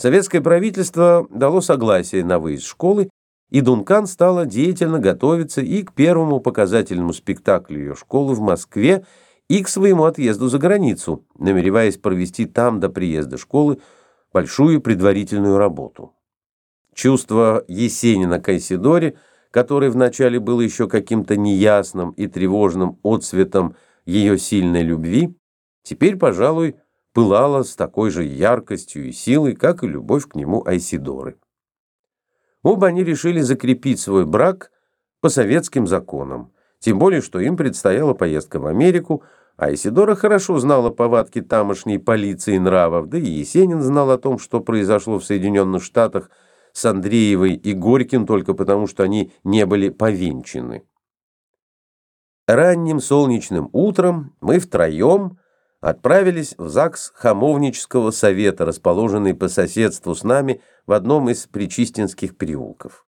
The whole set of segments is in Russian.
Советское правительство дало согласие на выезд школы, и Дункан стала деятельно готовиться и к первому показательному спектаклю ее школы в Москве, и к своему отъезду за границу, намереваясь провести там до приезда школы большую предварительную работу. Чувство Есенина к Айсидоре, которое вначале было еще каким-то неясным и тревожным отцветом ее сильной любви, теперь, пожалуй, пылала с такой же яркостью и силой, как и любовь к нему Айсидоры. Оба они решили закрепить свой брак по советским законам, тем более, что им предстояла поездка в Америку, а Айсидора хорошо знала повадки тамошней полиции нравов, да и Есенин знал о том, что произошло в Соединенных Штатах с Андреевой и Горьким только потому, что они не были повенчаны. Ранним солнечным утром мы втроем отправились в ЗАГС Хамовнического совета, расположенный по соседству с нами в одном из причистинских переулков.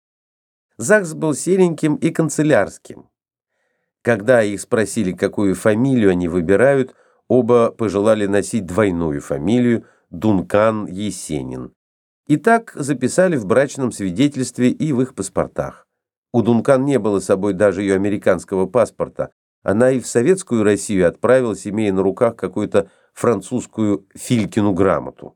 ЗАГС был сереньким и канцелярским. Когда их спросили, какую фамилию они выбирают, оба пожелали носить двойную фамилию Дункан Есенин. И так записали в брачном свидетельстве и в их паспортах. У Дункан не было с собой даже ее американского паспорта, она и в советскую Россию отправилась, имея на руках какую-то французскую Филькину грамоту.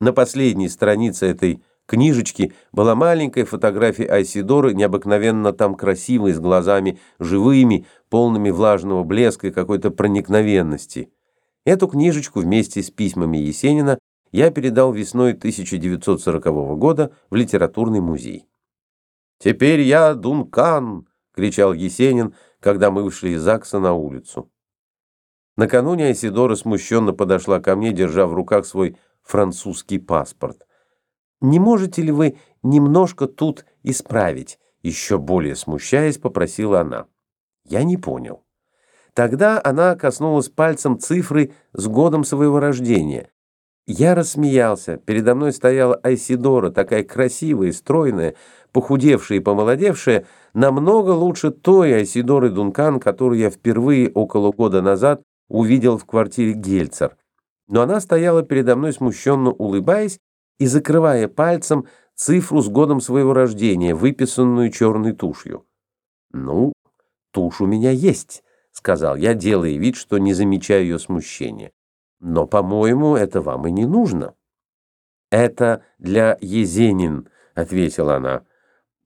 На последней странице этой книжечки была маленькая фотография Айсидоры, необыкновенно там красивой, с глазами живыми, полными влажного блеска и какой-то проникновенности. Эту книжечку вместе с письмами Есенина я передал весной 1940 года в литературный музей. «Теперь я Дункан!» — кричал Есенин, когда мы вышли из ЗАГСа на улицу. Накануне Айсидора смущенно подошла ко мне, держа в руках свой французский паспорт. «Не можете ли вы немножко тут исправить?» Еще более смущаясь, попросила она. Я не понял. Тогда она коснулась пальцем цифры с годом своего рождения. Я рассмеялся. Передо мной стояла Айсидора, такая красивая стройная, похудевшая и помолодевшая, намного лучше той Айсидоры Дункан, которую я впервые около года назад увидел в квартире Гельцер. Но она стояла передо мной смущенно улыбаясь и закрывая пальцем цифру с годом своего рождения, выписанную черной тушью. «Ну, тушь у меня есть», — сказал я, делая вид, что не замечаю ее смущения. Но, по-моему, это вам и не нужно. Это для Езенин, ответила она.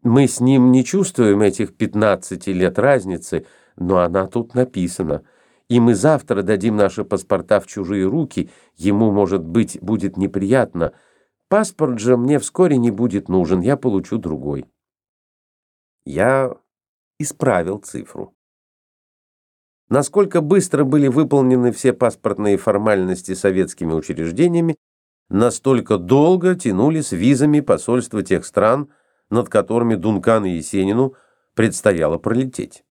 Мы с ним не чувствуем этих 15 лет разницы, но она тут написана. И мы завтра дадим наши паспорта в чужие руки, ему, может быть, будет неприятно. Паспорт же мне вскоре не будет нужен, я получу другой. Я исправил цифру. Насколько быстро были выполнены все паспортные формальности советскими учреждениями, настолько долго тянули с визами посольства тех стран, над которыми Дункан и Есенину предстояло пролететь.